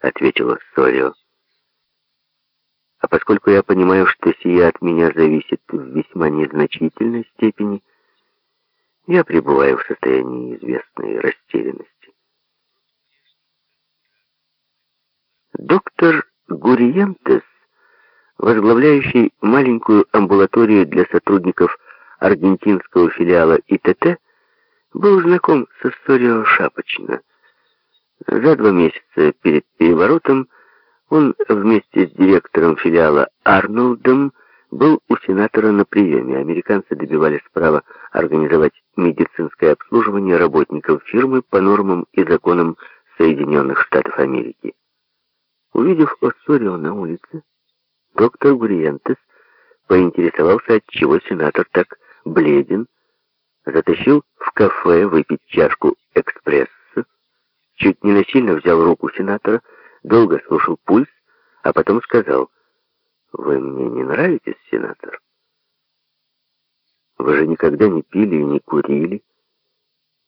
— ответила Сорио. «А поскольку я понимаю, что сия от меня зависит в весьма незначительной степени, я пребываю в состоянии известной растерянности». Доктор Гуриентес, возглавляющий маленькую амбулаторию для сотрудников аргентинского филиала ИТТ, был знаком со Сорио Шапочно. За два месяца перед переворотом он вместе с директором филиала Арнольдом был у сенатора на приеме. Американцы добивались права организовать медицинское обслуживание работников фирмы по нормам и законам Соединенных Штатов Америки. Увидев Оссорио на улице, доктор Гуриентес поинтересовался, отчего сенатор так бледен, затащил в кафе выпить чашку насильно взял руку сенатора, долго слушал пульс, а потом сказал, «Вы мне не нравитесь, сенатор? Вы же никогда не пили и не курили,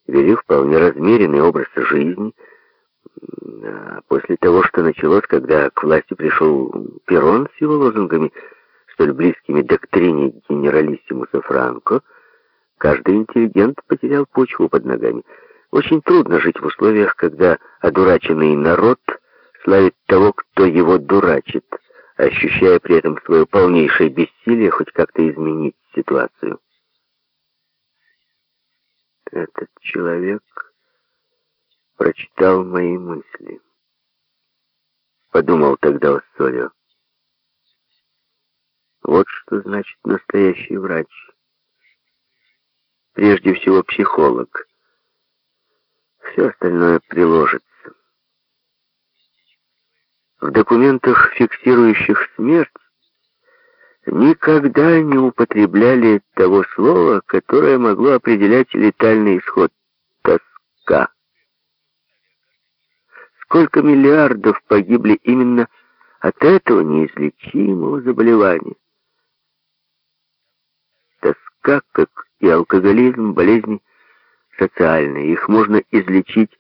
вели вполне размеренный образ жизни, а после того, что началось, когда к власти пришел Перрон с его лозунгами, столь близкими доктрине генералиссимуса Франко, Каждый интеллигент потерял почву под ногами. Очень трудно жить в условиях, когда одураченный народ славит того, кто его дурачит, ощущая при этом свое полнейшее бессилие хоть как-то изменить ситуацию. Этот человек прочитал мои мысли. Подумал тогда Оссорио. Вот что значит настоящий врач прежде всего психолог. Все остальное приложится. В документах, фиксирующих смерть, никогда не употребляли того слова, которое могло определять летальный исход — тоска. Сколько миллиардов погибли именно от этого неизлечимого заболевания? Тоска, как и алкоголизм, болезни социальные. Их можно излечить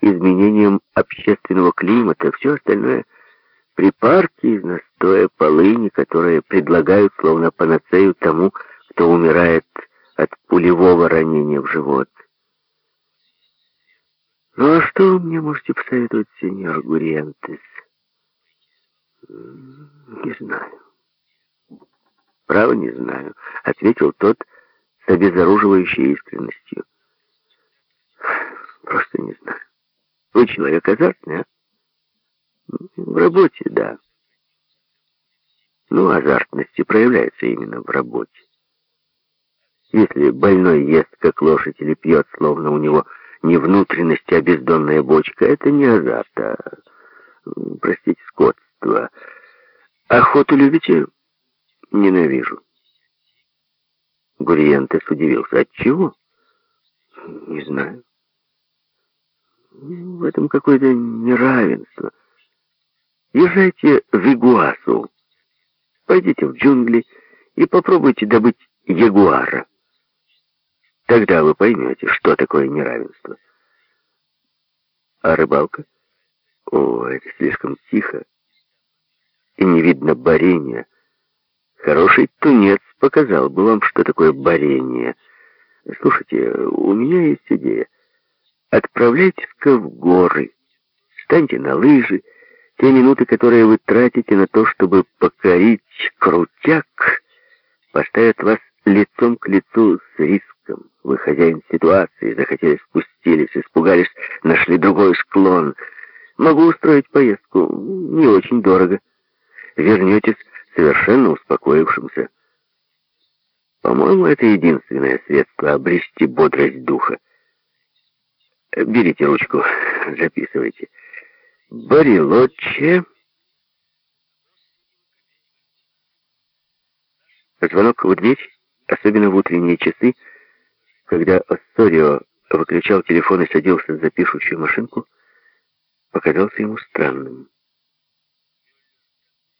изменением общественного климата. Все остальное — припарки из настоя полыни, которые предлагают словно панацею тому, кто умирает от пулевого ранения в живот. Ну а что вы мне можете посоветовать, сеньор Гуриентес? Не знаю. Право не знаю, ответил тот, с обезоруживающей искренностью. Просто не знаю. Вы человек азартный, а? В работе, да. Ну, азартность и проявляется именно в работе. Если больной ест, как лошадь, или пьет, словно у него не внутренность, а бездонная бочка, это не азарт, а, простите, скотство. Охоту любите? Ненавижу. Гуриентес удивился. От чего? Не знаю. В этом какое-то неравенство. Езжайте в Игуасу. Пойдите в джунгли и попробуйте добыть ягуара. Тогда вы поймете, что такое неравенство. А рыбалка? О, это слишком тихо. И не видно борения. Хороший тунец показал бы вам, что такое борение. Слушайте, у меня есть идея. Отправляйтесь-ка в горы, станьте на лыжи. Те минуты, которые вы тратите на то, чтобы покорить крутяк, поставят вас лицом к лицу с риском. Вы хозяин ситуации, захотели, спустились, испугались, нашли другой склон. Могу устроить поездку, не очень дорого. Вернетесь совершенно успокоившимся. По-моему, это единственное средство обрести бодрость духа. Берите ручку, записывайте. Барилоче. Звонок в дверь, особенно в утренние часы, когда Оссорио выключал телефон и садился за пишущую машинку, показался ему странным.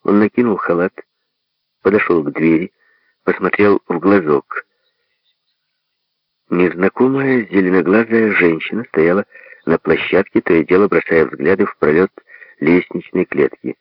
Он накинул халат, подошел к двери, посмотрел в глазок. Незнакомая зеленоглазая женщина стояла на площадке, то и дело бросая взгляды в пролет лестничной клетки.